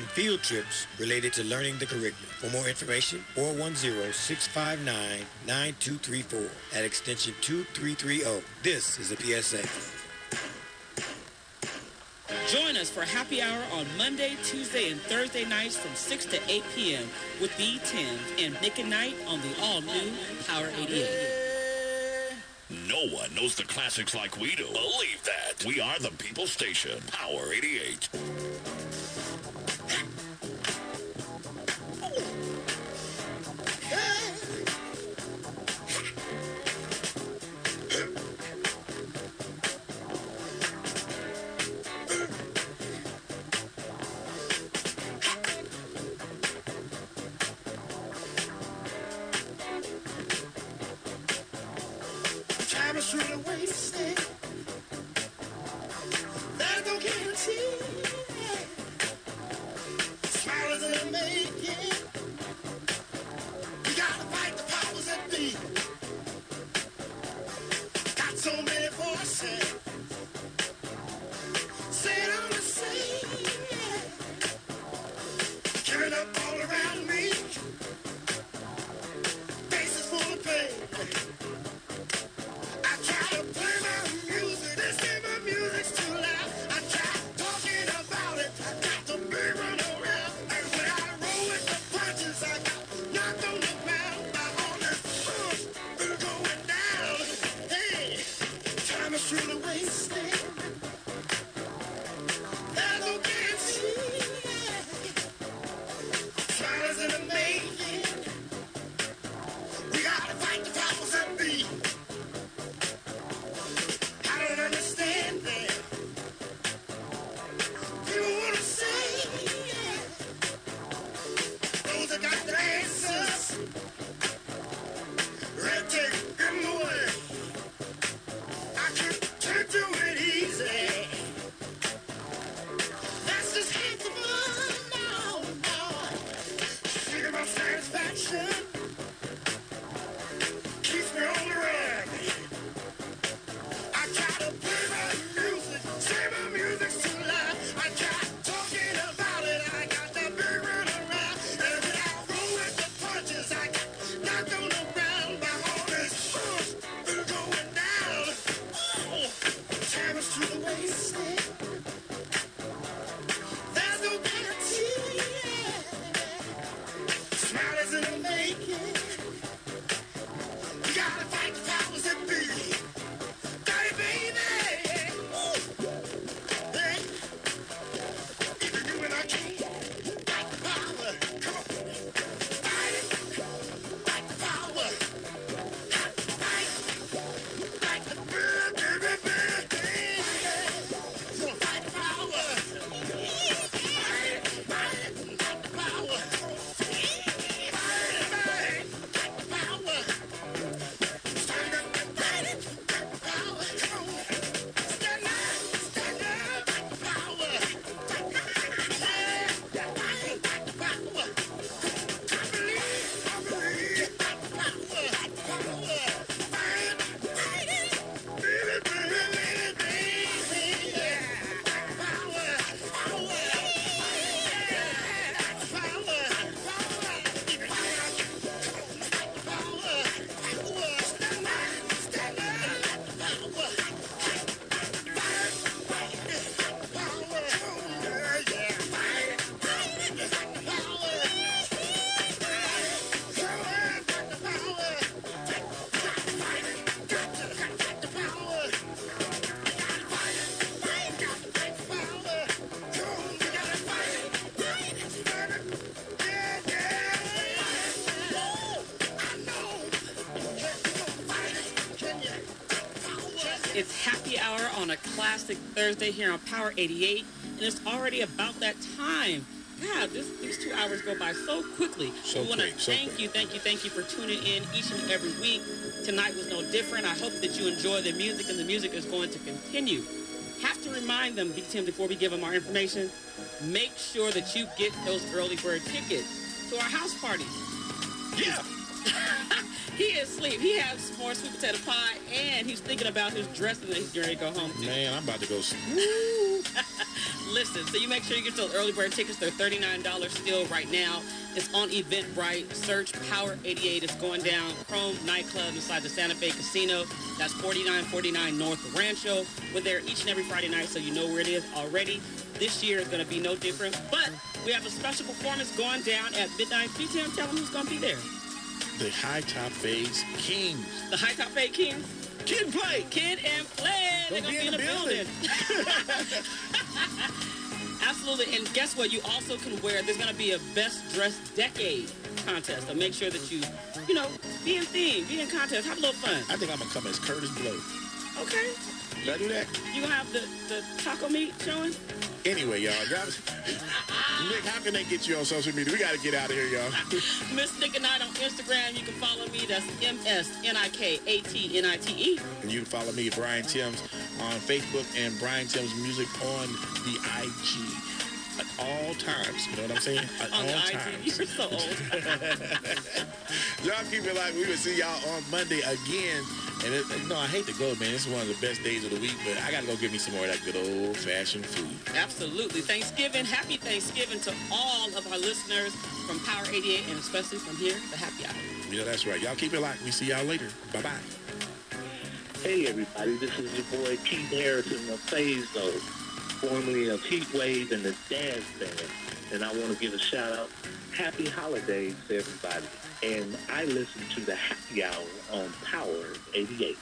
and field trips related to learning the curriculum. For more information, 410-659-9234 at extension 2330. This is a PSA. Join us for happy hour on Monday, Tuesday, and Thursday nights from 6 to 8 p.m. with B10 and Nick and Knight on the all-new Power 88. No one knows the classics like we do. Believe that. We are the People Station, Power 88. Shoot It's happy hour on a classic Thursday here on Power 88, and it's already about that time. God, this, these two hours go by so quickly. So we want to thank you, thank you, thank you for tuning in each and every week. Tonight was no different. I hope that you enjoy the music, and the music is going to continue. Have to remind them, B10, before we give them our information, make sure that you get those early bird tickets to our house party. Yeah. He is asleep. He has more sweet potato pie, and he's thinking about his dressing that he's going to go home to. Man, I'm about to go sleep. Listen, so you make sure you get those early bird tickets. They're $39 still right now. It's on Eventbrite. Search Power 88. It's going down Chrome Nightclub inside the Santa Fe Casino. That's 4949 North Rancho. We're there each and every Friday night, so you know where it is already. This year is going to be no different, but we have a special performance going down at midnight. P-Town, tell them who's going to be there. The High Top Phase Kings. The High Top Fade Kings. Kid and Play. Kid and Play. They're Gonna going to be in the building. Absolutely. And guess what? You also can wear, there's going to be a best dressed decade contest. So make sure that you, you know, be in theme, be in contest, have a little fun. I think I'm gonna come as Kurtis Blow. Okay. I that? You have the, the taco meat showing? Anyway, y'all, y'all Nick, how can they get you on social media? We got to get out of here, y'all. Miss Nick and Night on Instagram. You can follow me. That's M S N I K A T N I T E. And you can follow me, Brian Timms, on Facebook and Brian Timms Music on the IG at all times. You know what I'm saying? At On all the IG. times. You're so old. Y'all keep it like we will see y'all on Monday again. And it, you know, I hate to go, man. This is one of the best days of the week, but I gotta go get me some more of that good old fashioned food. Absolutely. Thanksgiving. Happy Thanksgiving to all of our listeners from Power 88 and especially from here, the Happy Hour. You know that's right. Y'all keep it locked. We see y'all later. Bye bye. Hey everybody, this is your boy Keith Harrison of Faze-O, formerly of Heat Wave and the Dazz Band. And I want to give a shout out, happy holidays to everybody. And I listen to the Happy Hour on Power 88.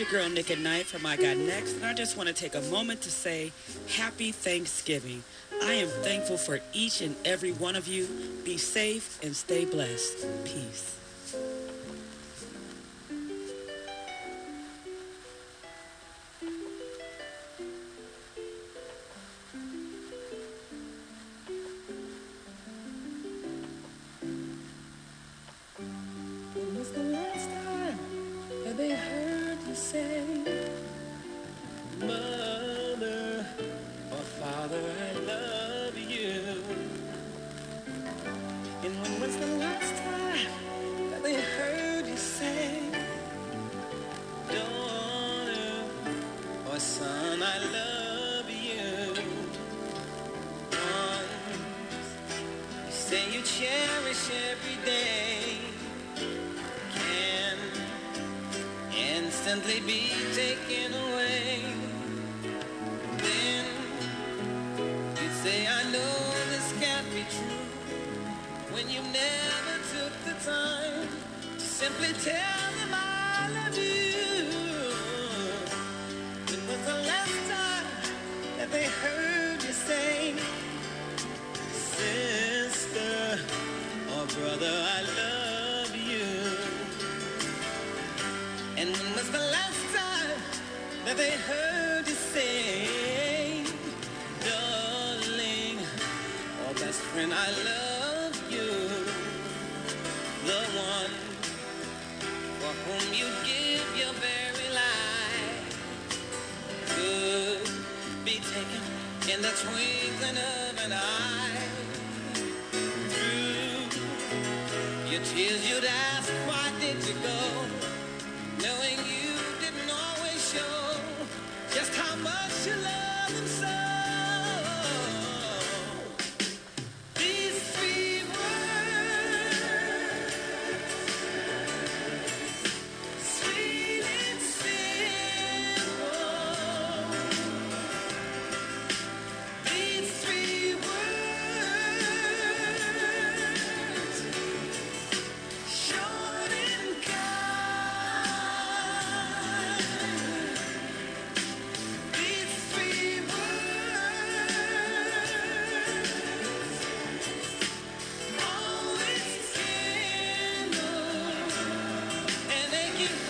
Your girl Nick at Night from I Got Next, and I just want to take a moment to say Happy Thanksgiving. I am thankful for each and every one of you. Be safe and stay blessed. Peace. Instantly be taken away. Then you say, I know this can't be true. When you never took the time to simply tell them I love you. When was the last time that they heard you say, Sister or brother, I tears, you'd ask, why did you go? An